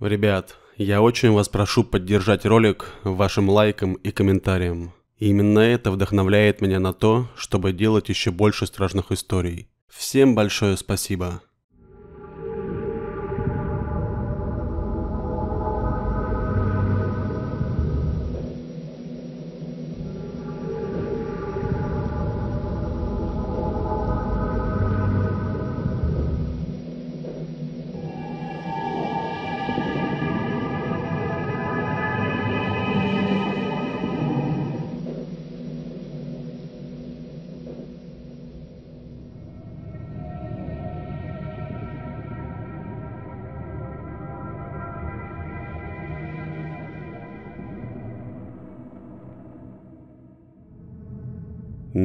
Ребят, я очень вас прошу поддержать ролик вашим лайком и комментарием. именно это вдохновляет меня на то, чтобы делать еще больше страшных историй. Всем большое спасибо.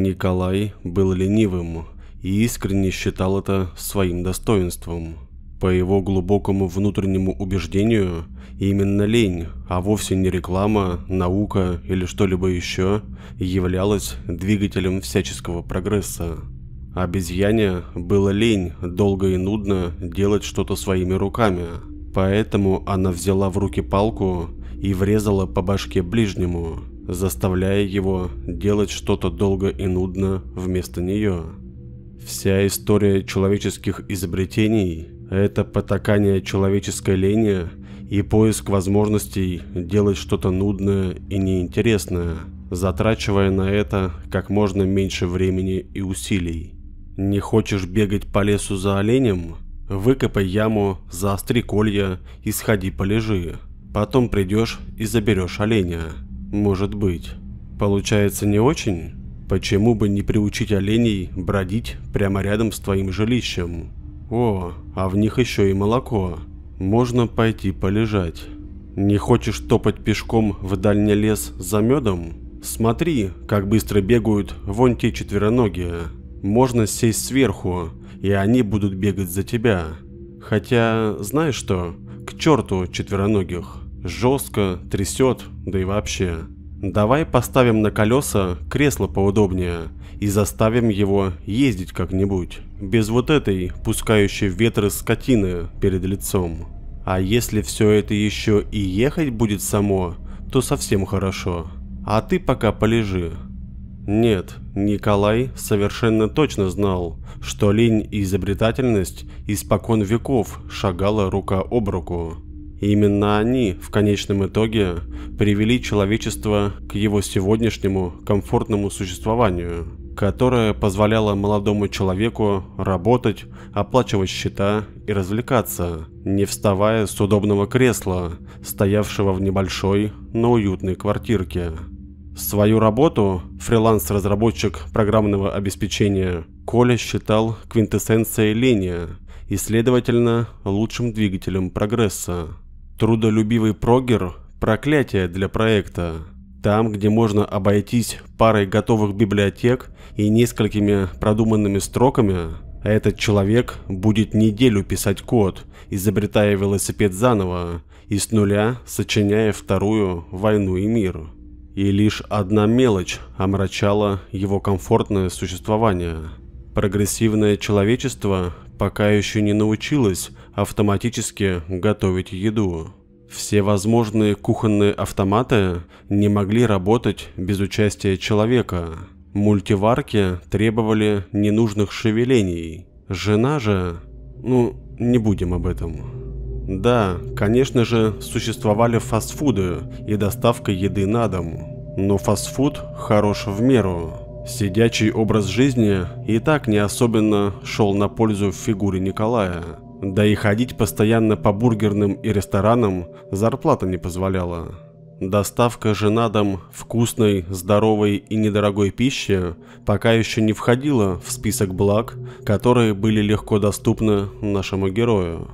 Николай был ленивым и искренне считал это своим достоинством. По его глубокому внутреннему убеждению, именно лень, а вовсе не реклама, наука или что-либо еще, являлась двигателем всяческого прогресса. Обезьяне было лень долго и нудно делать что-то своими руками, поэтому она взяла в руки палку и врезала по башке ближнему – заставляя его делать что-то долго и нудно вместо нее. Вся история человеческих изобретений – это потакание человеческой лени и поиск возможностей делать что-то нудное и неинтересное, затрачивая на это как можно меньше времени и усилий. Не хочешь бегать по лесу за оленем? Выкопай яму, заостри колья и сходи полежи. Потом придешь и заберешь оленя. Может быть. Получается не очень? Почему бы не приучить оленей бродить прямо рядом с твоим жилищем? О, а в них еще и молоко. Можно пойти полежать. Не хочешь топать пешком в дальний лес за медом? Смотри, как быстро бегают вон те четвероногие. Можно сесть сверху, и они будут бегать за тебя. Хотя, знаешь что, к черту четвероногих жестко, трясет, да и вообще. Давай поставим на колеса кресло поудобнее и заставим его ездить как-нибудь, без вот этой пускающей ветры скотины перед лицом. А если все это еще и ехать будет само, то совсем хорошо. А ты пока полежи. Нет, Николай совершенно точно знал, что лень и изобретательность испокон веков шагала рука об руку. И именно они в конечном итоге привели человечество к его сегодняшнему комфортному существованию, которое позволяло молодому человеку работать, оплачивать счета и развлекаться, не вставая с удобного кресла, стоявшего в небольшой, но уютной квартирке. Свою работу фриланс-разработчик программного обеспечения Коля считал квинтэссенцией лени и, следовательно, лучшим двигателем прогресса. Трудолюбивый прогер – проклятие для проекта. Там, где можно обойтись парой готовых библиотек и несколькими продуманными строками, этот человек будет неделю писать код, изобретая велосипед заново и с нуля сочиняя вторую «Войну и мир». И лишь одна мелочь омрачала его комфортное существование. Прогрессивное человечество пока еще не научилось автоматически готовить еду. Все возможные кухонные автоматы не могли работать без участия человека. Мультиварки требовали ненужных шевелений. Жена же... Ну, не будем об этом. Да, конечно же, существовали фастфуды и доставка еды на дом. Но фастфуд хорош в меру. Сидячий образ жизни и так не особенно шел на пользу фигуре Николая. Да и ходить постоянно по бургерным и ресторанам зарплата не позволяла. Доставка же на дом вкусной, здоровой и недорогой пищи пока еще не входила в список благ, которые были легко доступны нашему герою.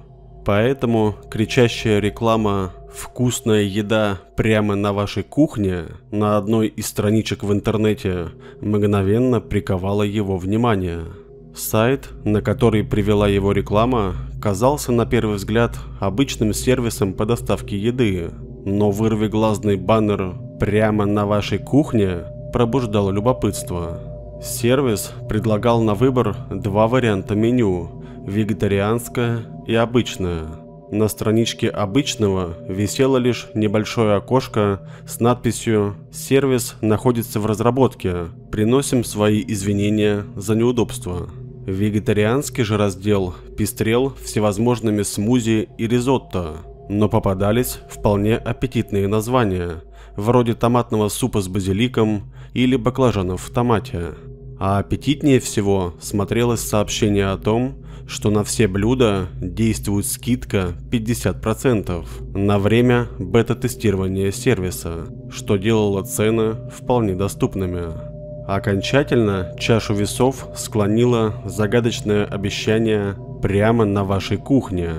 Поэтому кричащая реклама «Вкусная еда прямо на вашей кухне» на одной из страничек в интернете мгновенно приковала его внимание – Сайт, на который привела его реклама, казался на первый взгляд обычным сервисом по доставке еды, но вырвиглазный баннер прямо на вашей кухне пробуждал любопытство. Сервис предлагал на выбор два варианта меню – вегетарианское и обычное. На страничке обычного висело лишь небольшое окошко с надписью «Сервис находится в разработке. Приносим свои извинения за неудобства». Вегетарианский же раздел пестрел всевозможными смузи и ризотто, но попадались вполне аппетитные названия, вроде томатного супа с базиликом или баклажанов в томате. А аппетитнее всего смотрелось сообщение о том, что на все блюда действует скидка 50% на время бета-тестирования сервиса, что делало цены вполне доступными. Окончательно чашу весов склонило загадочное обещание прямо на вашей кухне.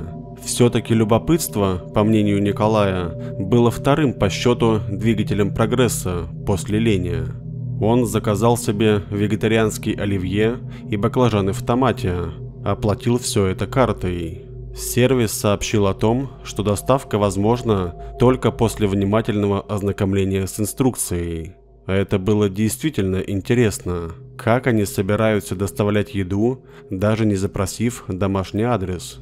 Все-таки любопытство, по мнению Николая, было вторым по счету двигателем прогресса после лени. Он заказал себе вегетарианский оливье и баклажаны в томате, оплатил все это картой. Сервис сообщил о том, что доставка возможна только после внимательного ознакомления с инструкцией. Это было действительно интересно, как они собираются доставлять еду, даже не запросив домашний адрес.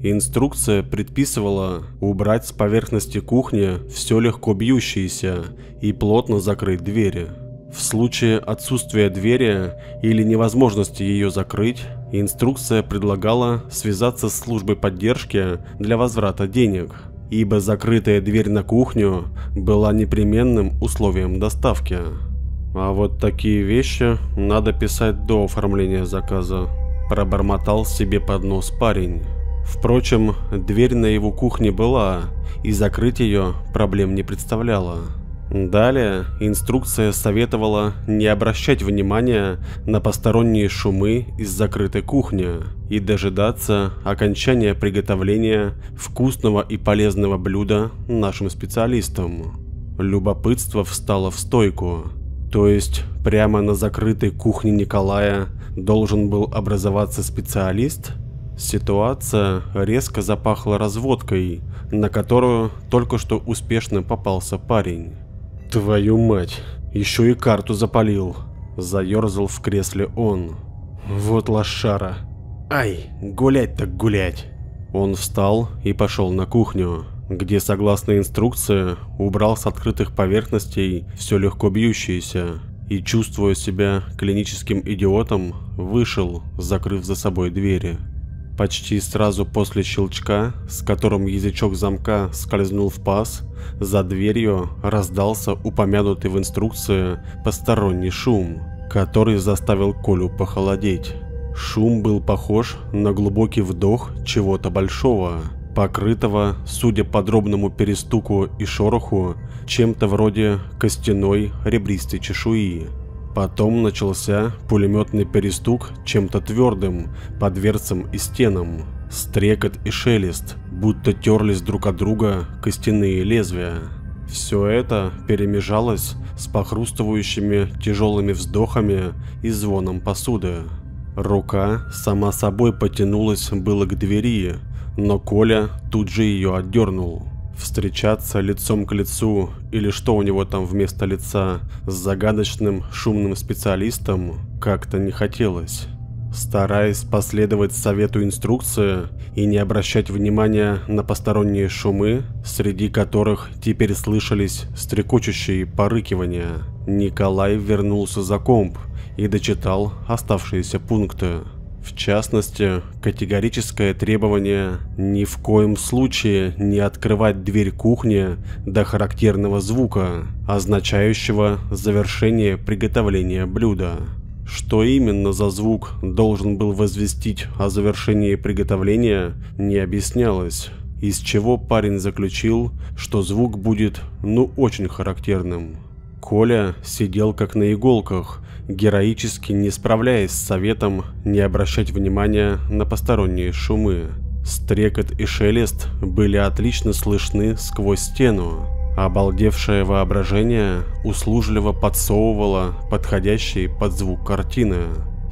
Инструкция предписывала убрать с поверхности кухни все легко бьющееся и плотно закрыть двери. В случае отсутствия двери или невозможности ее закрыть, инструкция предлагала связаться с службой поддержки для возврата денег, ибо закрытая дверь на кухню была непременным условием доставки. А вот такие вещи надо писать до оформления заказа, пробормотал себе под нос парень. Впрочем, дверь на его кухне была, и закрыть ее проблем не представляло. Далее инструкция советовала не обращать внимания на посторонние шумы из закрытой кухни и дожидаться окончания приготовления вкусного и полезного блюда нашим специалистам. Любопытство встало в стойку. То есть прямо на закрытой кухне Николая должен был образоваться специалист? Ситуация резко запахла разводкой, на которую только что успешно попался парень. Твою мать, еще и карту запалил. Заерзал в кресле он. Вот лошара. Ай, гулять так гулять. Он встал и пошел на кухню, где, согласно инструкции, убрал с открытых поверхностей все легко бьющееся и, чувствуя себя клиническим идиотом, вышел, закрыв за собой двери. Почти сразу после щелчка, с которым язычок замка скользнул в паз, за дверью раздался упомянутый в инструкции посторонний шум, который заставил Колю похолодеть. Шум был похож на глубокий вдох чего-то большого, покрытого, судя по дробному перестуку и шороху, чем-то вроде костяной ребристой чешуи. Потом начался пулеметный перестук чем-то твердым по дверцам и стенам. Стрекот и шелест, будто терлись друг от друга костяные лезвия. Все это перемежалось с похрустывающими тяжелыми вздохами и звоном посуды. Рука сама собой потянулась было к двери, но Коля тут же ее отдернул. Встречаться лицом к лицу или что у него там вместо лица с загадочным шумным специалистом как-то не хотелось. Стараясь последовать совету инструкции и не обращать внимания на посторонние шумы, среди которых теперь слышались стрекочущие порыкивания, Николай вернулся за комп и дочитал оставшиеся пункты. В частности, категорическое требование ни в коем случае не открывать дверь кухни до характерного звука, означающего завершение приготовления блюда. Что именно за звук должен был возвестить о завершении приготовления, не объяснялось, из чего парень заключил, что звук будет ну очень характерным. Коля сидел как на иголках, героически не справляясь с советом не обращать внимания на посторонние шумы. Стрекот и шелест были отлично слышны сквозь стену. Обалдевшее воображение услужливо подсовывало подходящие под звук картины.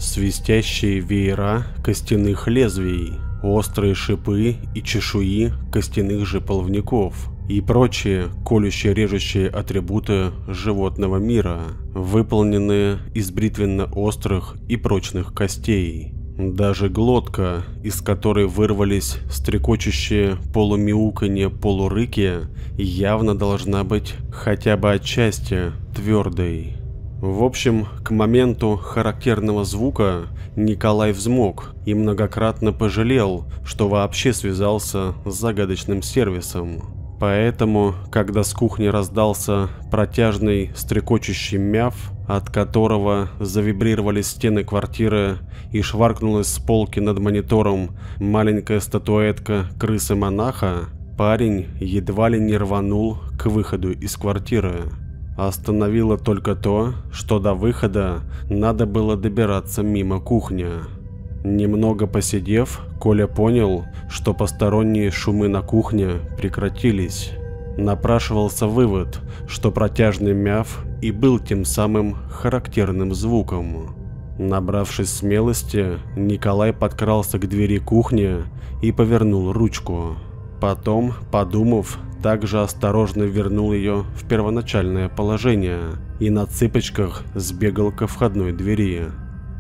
Свистящие веера костяных лезвий, острые шипы и чешуи костяных же половников – и прочие колюще-режущие атрибуты животного мира, выполненные из бритвенно-острых и прочных костей. Даже глотка, из которой вырвались стрекочущие полумяуканье полурыки, явно должна быть хотя бы отчасти твердой. В общем, к моменту характерного звука Николай взмок и многократно пожалел, что вообще связался с загадочным сервисом. Поэтому, когда с кухни раздался протяжный стрекочущий мяв, от которого завибрировали стены квартиры и шваркнулась с полки над монитором маленькая статуэтка крысы-монаха, парень едва ли не рванул к выходу из квартиры. Остановило только то, что до выхода надо было добираться мимо кухни. Немного посидев, Коля понял, что посторонние шумы на кухне прекратились. Напрашивался вывод, что протяжный мяв и был тем самым характерным звуком. Набравшись смелости, Николай подкрался к двери кухни и повернул ручку. Потом, подумав, также осторожно вернул ее в первоначальное положение и на цыпочках сбегал ко входной двери.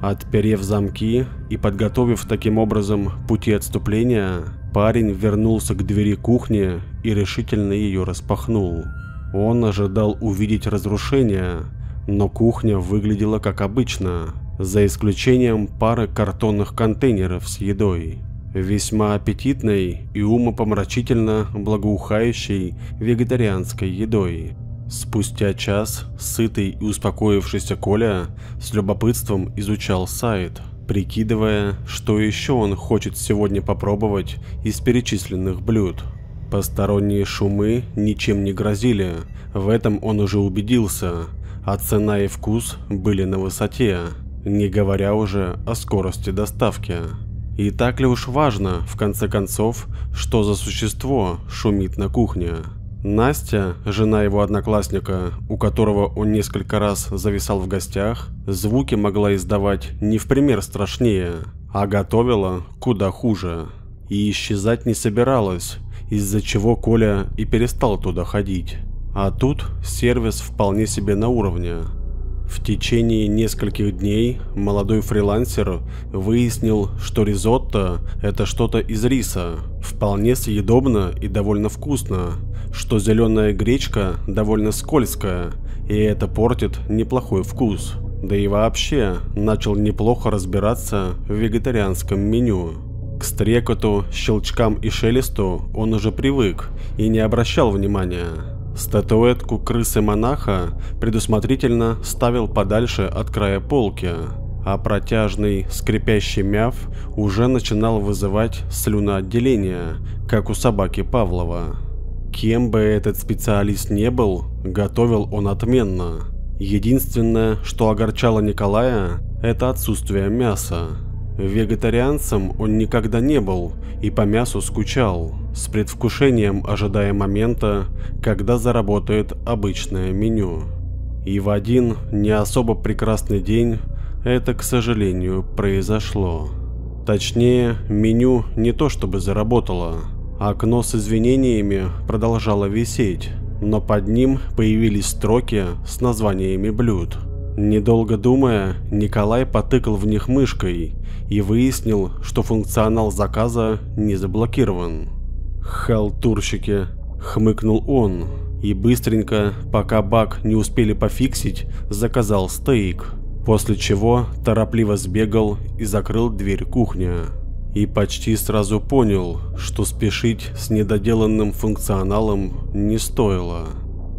Отперев замки и подготовив таким образом пути отступления, парень вернулся к двери кухни и решительно ее распахнул. Он ожидал увидеть разрушение, но кухня выглядела как обычно, за исключением пары картонных контейнеров с едой весьма аппетитной и умопомрачительно благоухающей вегетарианской едой. Спустя час сытый и успокоившийся Коля с любопытством изучал сайт, прикидывая, что еще он хочет сегодня попробовать из перечисленных блюд. Посторонние шумы ничем не грозили, в этом он уже убедился, а цена и вкус были на высоте, не говоря уже о скорости доставки. И так ли уж важно, в конце концов, что за существо шумит на кухне? Настя, жена его одноклассника, у которого он несколько раз зависал в гостях, звуки могла издавать не в пример страшнее, а готовила куда хуже. И исчезать не собиралась, из-за чего Коля и перестал туда ходить. А тут сервис вполне себе на уровне. В течение нескольких дней молодой фрилансер выяснил, что ризотто – это что-то из риса, вполне съедобно и довольно вкусно, что зеленая гречка довольно скользкая, и это портит неплохой вкус. Да и вообще, начал неплохо разбираться в вегетарианском меню. К стрекоту, щелчкам и шелесту он уже привык и не обращал внимания. Статуэтку крысы-монаха предусмотрительно ставил подальше от края полки, а протяжный скрипящий мяв уже начинал вызывать слюноотделение, как у собаки Павлова. Кем бы этот специалист не был, готовил он отменно. Единственное, что огорчало Николая, это отсутствие мяса. Вегетарианцем он никогда не был и по мясу скучал, с предвкушением ожидая момента, когда заработает обычное меню. И в один не особо прекрасный день это, к сожалению, произошло. Точнее, меню не то чтобы заработало, окно с извинениями продолжало висеть, но под ним появились строки с названиями блюд – Недолго думая, Николай потыкал в них мышкой и выяснил, что функционал заказа не заблокирован. «Халтурщики!» – хмыкнул он и быстренько, пока баг не успели пофиксить, заказал стейк, после чего торопливо сбегал и закрыл дверь кухни. И почти сразу понял, что спешить с недоделанным функционалом не стоило.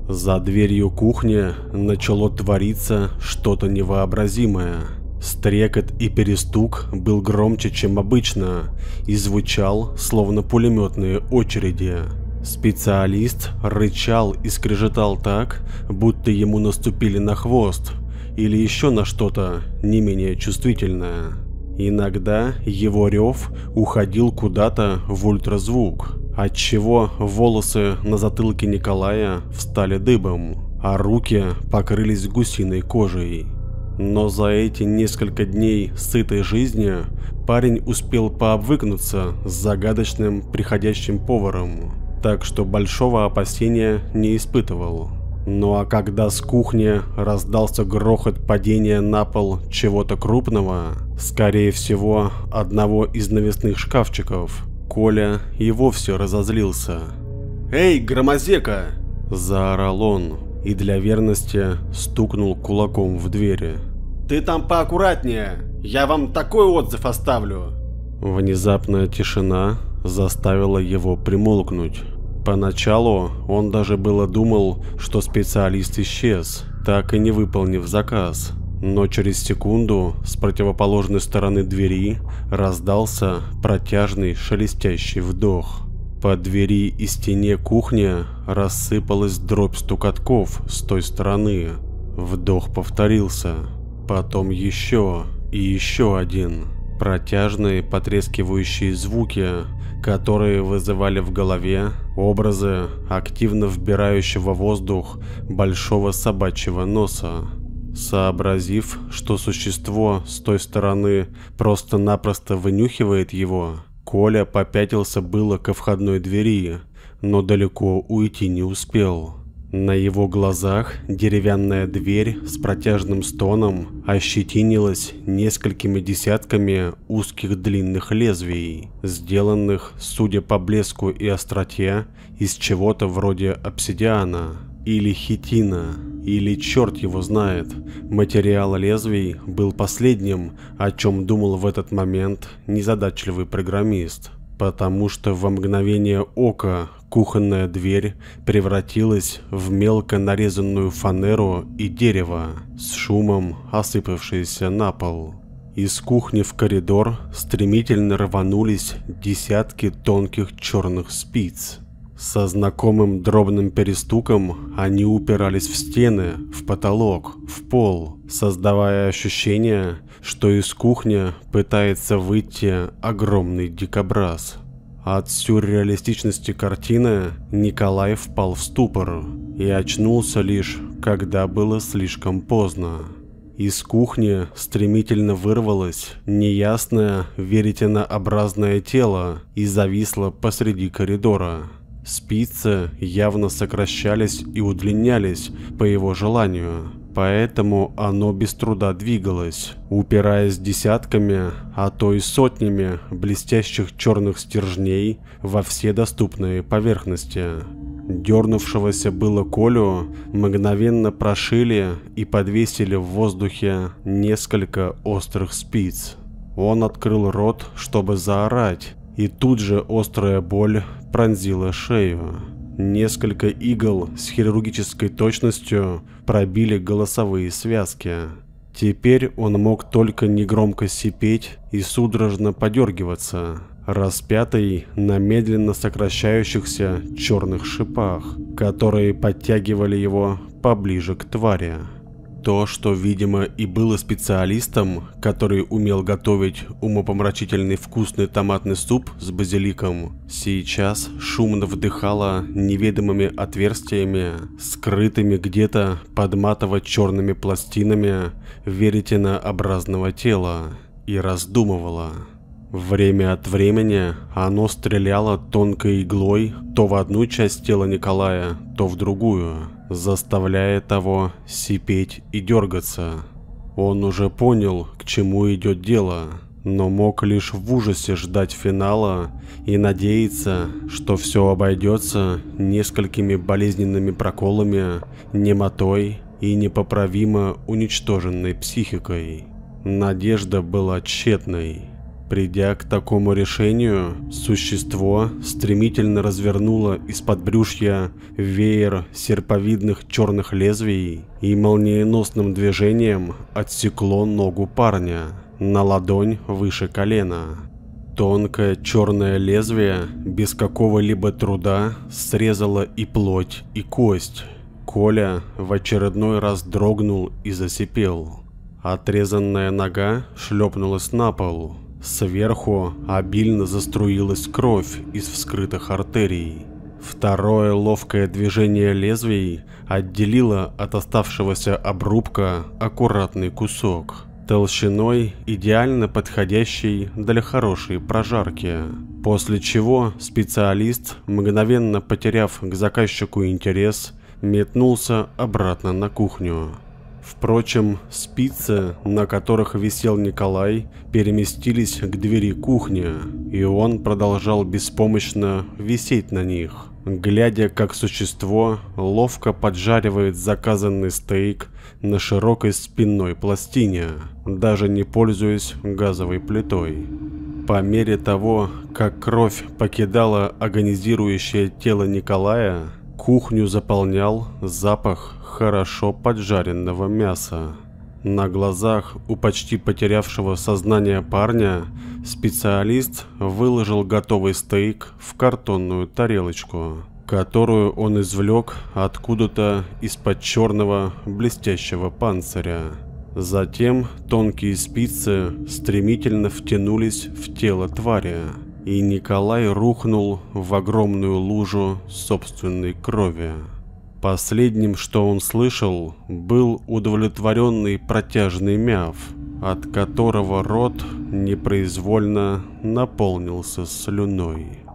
За дверью кухни начало твориться что-то невообразимое. Стрекот и перестук был громче, чем обычно, и звучал, словно пулеметные очереди. Специалист рычал и скрежетал так, будто ему наступили на хвост, или еще на что-то не менее чувствительное. Иногда его рев уходил куда-то в ультразвук, отчего волосы на затылке Николая встали дыбом, а руки покрылись гусиной кожей. Но за эти несколько дней сытой жизни парень успел пообвыкнуться с загадочным приходящим поваром, так что большого опасения не испытывал. Ну а когда с кухни раздался грохот падения на пол чего-то крупного, скорее всего, одного из навесных шкафчиков, Коля и вовсе разозлился. «Эй, громозека!» – заорал он и для верности стукнул кулаком в двери. «Ты там поаккуратнее! Я вам такой отзыв оставлю!» Внезапная тишина заставила его примолкнуть. Поначалу он даже было думал, что специалист исчез, так и не выполнив заказ. Но через секунду с противоположной стороны двери раздался протяжный шелестящий вдох. По двери и стене кухни рассыпалась дробь стукотков с той стороны. Вдох повторился, потом еще и еще один. Протяжные потрескивающие звуки, которые вызывали в голове образы активно вбирающего воздух большого собачьего носа. Сообразив, что существо с той стороны просто-напросто вынюхивает его, Коля попятился было ко входной двери, но далеко уйти не успел. На его глазах деревянная дверь с протяжным стоном ощетинилась несколькими десятками узких длинных лезвий, сделанных, судя по блеску и остроте, из чего-то вроде обсидиана или хитина, или черт его знает. Материал лезвий был последним, о чем думал в этот момент незадачливый программист потому что во мгновение ока кухонная дверь превратилась в мелко нарезанную фанеру и дерево с шумом осыпавшееся на пол. Из кухни в коридор стремительно рванулись десятки тонких черных спиц. Со знакомым дробным перестуком они упирались в стены, в потолок, в пол, создавая ощущение, что из кухни пытается выйти огромный дикобраз. От сюрреалистичности картины Николай впал в ступор и очнулся лишь, когда было слишком поздно. Из кухни стремительно вырвалось неясное веретенообразное тело и зависло посреди коридора. Спицы явно сокращались и удлинялись по его желанию, поэтому оно без труда двигалось, упираясь десятками, а то и сотнями блестящих черных стержней во все доступные поверхности. Дернувшегося было Колю мгновенно прошили и подвесили в воздухе несколько острых спиц. Он открыл рот, чтобы заорать, и тут же острая боль пронзила шею. Несколько игл с хирургической точностью пробили голосовые связки. Теперь он мог только негромко сипеть и судорожно подергиваться, распятый на медленно сокращающихся черных шипах, которые подтягивали его поближе к твари. То, что, видимо, и было специалистом, который умел готовить умопомрачительный вкусный томатный суп с базиликом, сейчас шумно вдыхало неведомыми отверстиями, скрытыми где-то под матово-черными пластинами веретенообразного тела, и раздумывало. Время от времени оно стреляло тонкой иглой то в одну часть тела Николая, то в другую заставляя того сипеть и дергаться. Он уже понял, к чему идет дело, но мог лишь в ужасе ждать финала и надеяться, что все обойдется несколькими болезненными проколами, немотой и непоправимо уничтоженной психикой. Надежда была тщетной. Придя к такому решению, существо стремительно развернуло из-под брюшья веер серповидных черных лезвий и молниеносным движением отсекло ногу парня на ладонь выше колена. Тонкое черное лезвие без какого-либо труда срезало и плоть, и кость. Коля в очередной раз дрогнул и засипел. Отрезанная нога шлепнулась на пол, Сверху обильно заструилась кровь из вскрытых артерий. Второе ловкое движение лезвий отделило от оставшегося обрубка аккуратный кусок, толщиной идеально подходящий для хорошей прожарки. После чего специалист, мгновенно потеряв к заказчику интерес, метнулся обратно на кухню. Впрочем, спицы, на которых висел Николай, переместились к двери кухни, и он продолжал беспомощно висеть на них, глядя, как существо ловко поджаривает заказанный стейк на широкой спинной пластине, даже не пользуясь газовой плитой. По мере того, как кровь покидала агонизирующее тело Николая, кухню заполнял запах хорошо поджаренного мяса. На глазах у почти потерявшего сознание парня специалист выложил готовый стейк в картонную тарелочку, которую он извлек откуда-то из-под черного блестящего панциря. Затем тонкие спицы стремительно втянулись в тело твари, и Николай рухнул в огромную лужу собственной крови. Последним, что он слышал, был удовлетворенный протяжный мяв, от которого рот непроизвольно наполнился слюной.